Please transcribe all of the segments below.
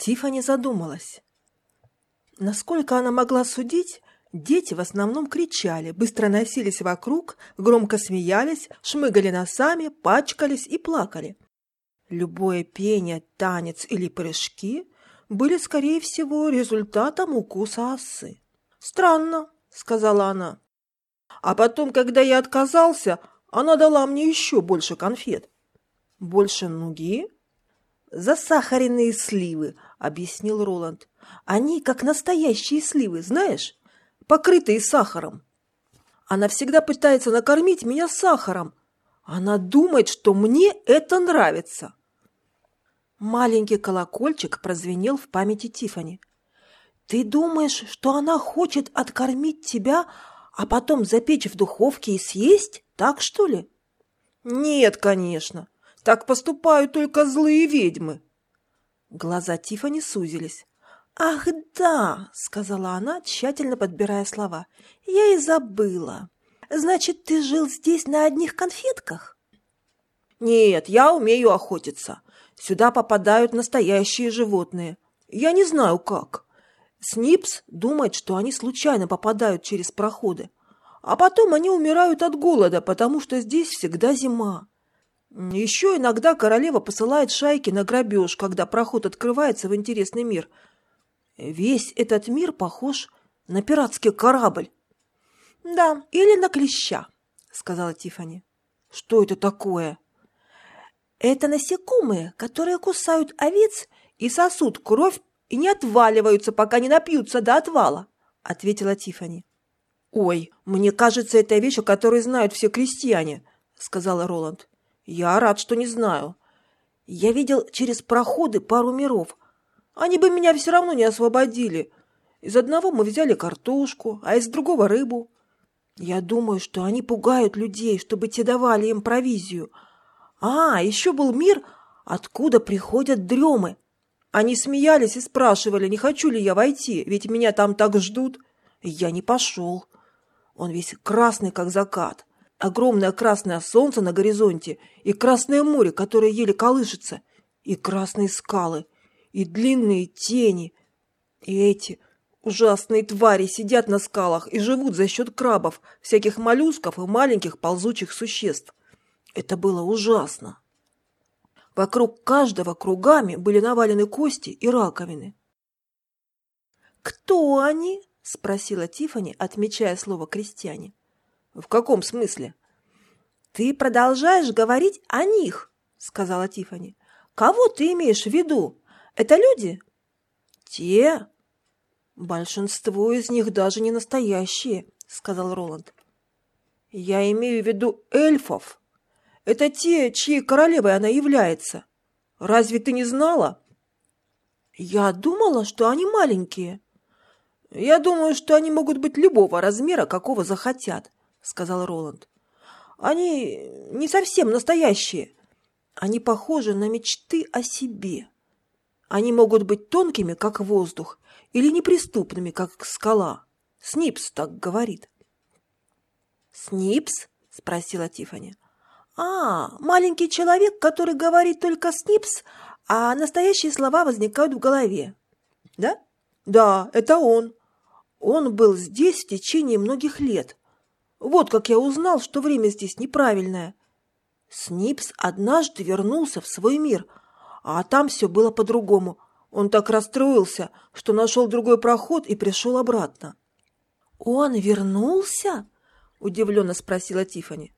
Тифани задумалась. Насколько она могла судить, дети в основном кричали, быстро носились вокруг, громко смеялись, шмыгали носами, пачкались и плакали. Любое пение, танец или прыжки были, скорее всего, результатом укуса осы. «Странно», — сказала она. А потом, когда я отказался, она дала мне еще больше конфет. «Больше нуги?» «Засахаренные сливы», — объяснил Роланд. «Они как настоящие сливы, знаешь, покрытые сахаром. Она всегда пытается накормить меня сахаром. Она думает, что мне это нравится». Маленький колокольчик прозвенел в памяти Тифани. «Ты думаешь, что она хочет откормить тебя, а потом запечь в духовке и съесть? Так, что ли?» «Нет, конечно. Так поступают только злые ведьмы». Глаза Тифани сузились. «Ах, да!» — сказала она, тщательно подбирая слова. «Я и забыла. Значит, ты жил здесь на одних конфетках?» «Нет, я умею охотиться. Сюда попадают настоящие животные. Я не знаю как. Снипс думает, что они случайно попадают через проходы. А потом они умирают от голода, потому что здесь всегда зима. Еще иногда королева посылает шайки на грабеж, когда проход открывается в интересный мир. Весь этот мир похож на пиратский корабль. «Да, или на клеща», — сказала Тифани. «Что это такое?» Это насекомые, которые кусают овец и сосут кровь и не отваливаются, пока не напьются до отвала, ответила Тифани. Ой, мне кажется, это вещь, о которой знают все крестьяне, сказала Роланд. Я рад, что не знаю. Я видел через проходы пару миров. Они бы меня все равно не освободили. Из одного мы взяли картошку, а из другого рыбу. Я думаю, что они пугают людей, чтобы те давали им провизию – а, еще был мир, откуда приходят дремы. Они смеялись и спрашивали, не хочу ли я войти, ведь меня там так ждут. Я не пошел. Он весь красный, как закат. Огромное красное солнце на горизонте и красное море, которое еле колышется, и красные скалы, и длинные тени. И эти ужасные твари сидят на скалах и живут за счет крабов, всяких моллюсков и маленьких ползучих существ. Это было ужасно. Вокруг каждого кругами были навалены кости и раковины. «Кто они?» – спросила Тифани, отмечая слово «крестьяне». «В каком смысле?» «Ты продолжаешь говорить о них», – сказала Тифани. «Кого ты имеешь в виду? Это люди?» «Те? Большинство из них даже не настоящие», – сказал Роланд. «Я имею в виду эльфов», это те, чьей королевой она является. Разве ты не знала? Я думала, что они маленькие. Я думаю, что они могут быть любого размера, какого захотят, сказал Роланд. Они не совсем настоящие. Они похожи на мечты о себе. Они могут быть тонкими, как воздух, или неприступными, как скала. Снипс так говорит. «Снипс?» – спросила Тифани. «А, маленький человек, который говорит только «снипс», а настоящие слова возникают в голове. Да? Да, это он. Он был здесь в течение многих лет. Вот как я узнал, что время здесь неправильное. Снипс однажды вернулся в свой мир, а там все было по-другому. Он так расстроился, что нашел другой проход и пришел обратно. «Он вернулся?» – удивленно спросила Тифани.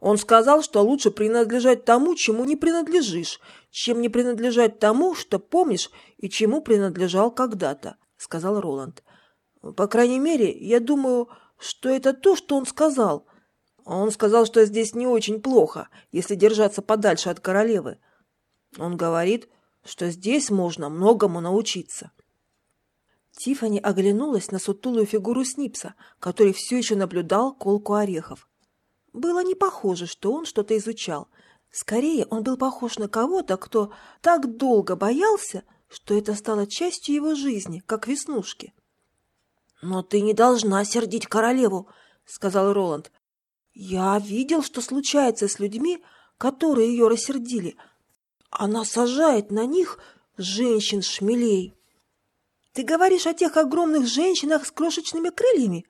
Он сказал, что лучше принадлежать тому, чему не принадлежишь, чем не принадлежать тому, что помнишь и чему принадлежал когда-то, сказал Роланд. По крайней мере, я думаю, что это то, что он сказал. Он сказал, что здесь не очень плохо, если держаться подальше от королевы. Он говорит, что здесь можно многому научиться. Тифани оглянулась на сутулую фигуру Снипса, который все еще наблюдал колку орехов. Было не похоже, что он что-то изучал. Скорее, он был похож на кого-то, кто так долго боялся, что это стало частью его жизни, как веснушки. «Но ты не должна сердить королеву», — сказал Роланд. «Я видел, что случается с людьми, которые ее рассердили. Она сажает на них женщин-шмелей. Ты говоришь о тех огромных женщинах с крошечными крыльями?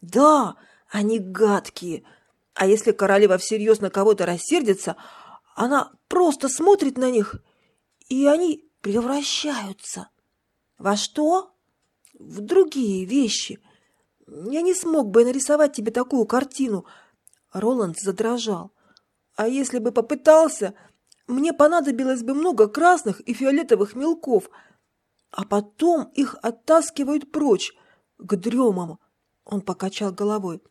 Да, они гадкие. А если королева всерьез на кого-то рассердится, она просто смотрит на них, и они превращаются. Во что? В другие вещи. Я не смог бы нарисовать тебе такую картину. Роланд задрожал. А если бы попытался, мне понадобилось бы много красных и фиолетовых мелков, а потом их оттаскивают прочь, к дремам. Он покачал головой.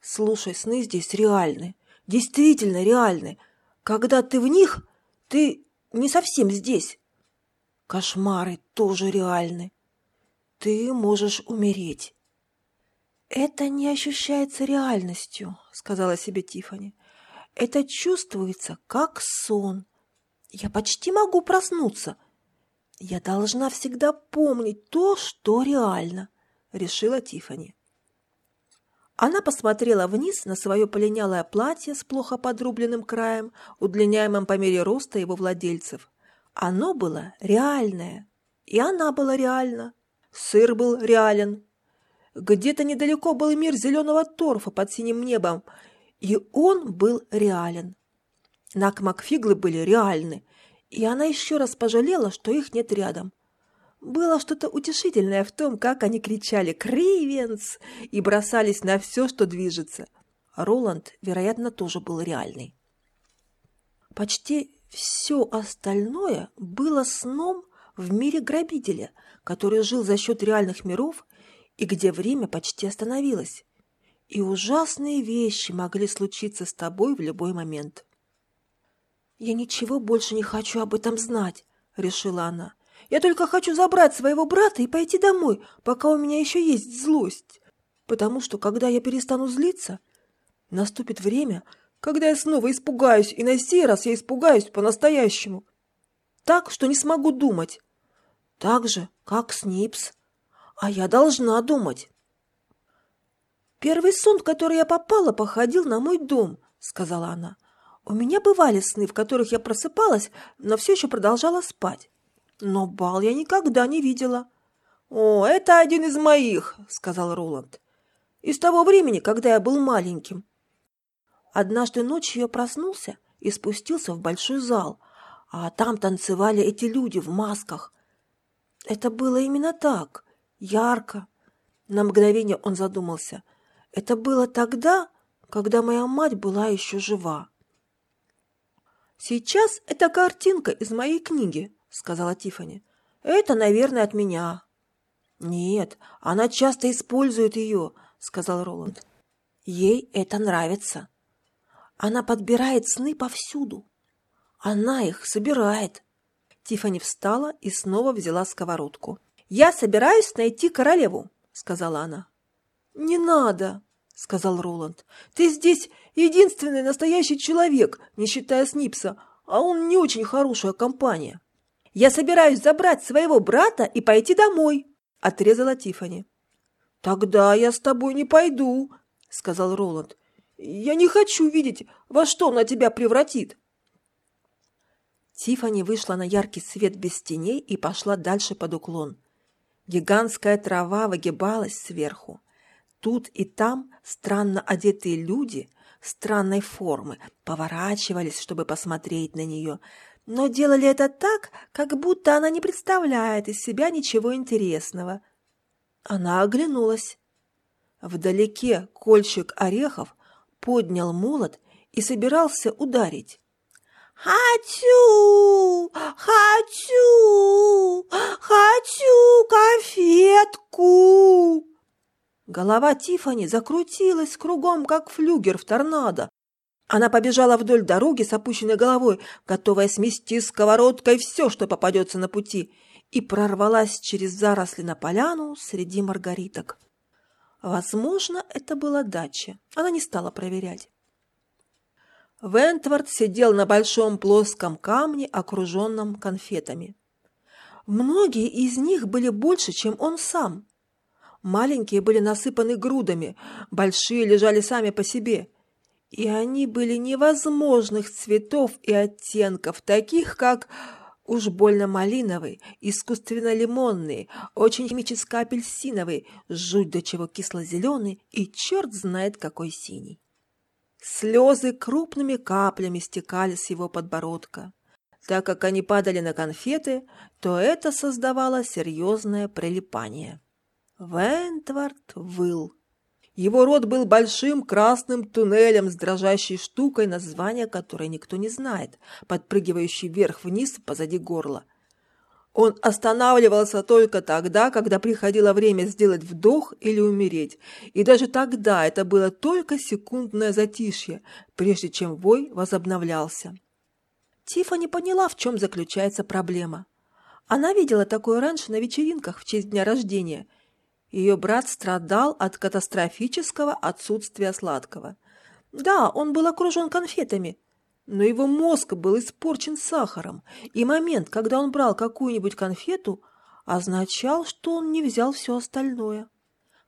Слушай, сны здесь реальны, действительно реальны. Когда ты в них, ты не совсем здесь. Кошмары тоже реальны. Ты можешь умереть. Это не ощущается реальностью, сказала себе Тифани. Это чувствуется как сон. Я почти могу проснуться. Я должна всегда помнить то, что реально, решила Тифани. Она посмотрела вниз на свое полинялое платье с плохо подрубленным краем, удлиняемым по мере роста его владельцев. Оно было реальное, и она была реальна. Сыр был реален. Где-то недалеко был мир зеленого торфа под синим небом, и он был реален. Накмакфиглы были реальны, и она еще раз пожалела, что их нет рядом. Было что-то утешительное в том, как они кричали «Кривенс!» и бросались на все, что движется. Роланд, вероятно, тоже был реальный. Почти все остальное было сном в мире грабителя, который жил за счет реальных миров и где время почти остановилось и ужасные вещи могли случиться с тобой в любой момент. «Я ничего больше не хочу об этом знать», — решила она. «Я только хочу забрать своего брата и пойти домой, пока у меня еще есть злость. Потому что, когда я перестану злиться, наступит время, когда я снова испугаюсь, и на сей раз я испугаюсь по-настоящему. Так, что не смогу думать. Так же, как Снипс. А я должна думать». «Первый сон, в который я попала, походил на мой дом», — сказала она. «У меня бывали сны, в которых я просыпалась, но все еще продолжала спать. Но бал я никогда не видела». «О, это один из моих», — сказал Роланд. «Из того времени, когда я был маленьким». Однажды ночью я проснулся и спустился в большой зал, а там танцевали эти люди в масках. Это было именно так, ярко. На мгновение он задумался. Это было тогда, когда моя мать была еще жива. «Сейчас это картинка из моей книги», — сказала Тифани. «Это, наверное, от меня». «Нет, она часто использует ее», — сказал Роланд. «Ей это нравится. Она подбирает сны повсюду. Она их собирает». Тифани встала и снова взяла сковородку. «Я собираюсь найти королеву», — сказала она. «Не надо», — сказал Роланд. «Ты здесь единственный настоящий человек, не считая Снипса, а он не очень хорошая компания». «Я собираюсь забрать своего брата и пойти домой», — отрезала Тифани. «Тогда я с тобой не пойду», — сказал Роланд. «Я не хочу видеть, во что она тебя превратит». Тифани вышла на яркий свет без теней и пошла дальше под уклон. Гигантская трава выгибалась сверху. Тут и там странно одетые люди странной формы поворачивались, чтобы посмотреть на нее, но делали это так, как будто она не представляет из себя ничего интересного. Она оглянулась. Вдалеке кольщик орехов поднял молот и собирался ударить. «Хочу! Хочу! Хочу конфетку!» Голова Тифани закрутилась кругом, как флюгер в торнадо. Она побежала вдоль дороги с опущенной головой, готовая смести сковородкой все, что попадется на пути, и прорвалась через заросли на поляну среди маргариток. Возможно, это была дача. Она не стала проверять. Вентвард сидел на большом плоском камне, окруженном конфетами. Многие из них были больше, чем он сам. Маленькие были насыпаны грудами, большие лежали сами по себе. И они были невозможных цветов и оттенков, таких как Уж больно малиновый, искусственно лимонный, очень химически апельсиновый, жуть до чего кисло-зеленый и черт знает какой синий. Слезы крупными каплями стекали с его подбородка. Так как они падали на конфеты, то это создавало серьезное прилипание. Вентвард выл. Его рот был большим красным туннелем с дрожащей штукой, название которой никто не знает, подпрыгивающей вверх-вниз позади горла. Он останавливался только тогда, когда приходило время сделать вдох или умереть, и даже тогда это было только секундное затишье, прежде чем вой возобновлялся. Тиффани поняла, в чем заключается проблема. Она видела такое раньше на вечеринках в честь дня рождения – ее брат страдал от катастрофического отсутствия сладкого. Да, он был окружен конфетами, но его мозг был испорчен сахаром, и момент, когда он брал какую-нибудь конфету, означал, что он не взял все остальное.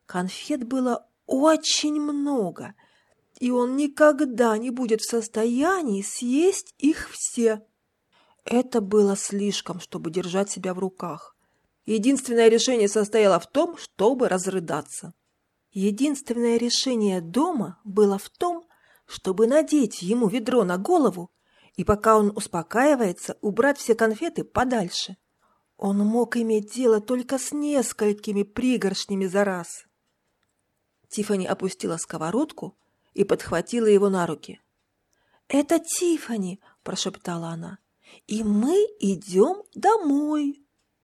Конфет было очень много, и он никогда не будет в состоянии съесть их все. Это было слишком, чтобы держать себя в руках. Единственное решение состояло в том, чтобы разрыдаться. Единственное решение дома было в том, чтобы надеть ему ведро на голову и пока он успокаивается, убрать все конфеты подальше. Он мог иметь дело только с несколькими пригоршнями за раз. Тифани опустила сковородку и подхватила его на руки. «Это Тифани, прошептала она, — «и мы идем домой».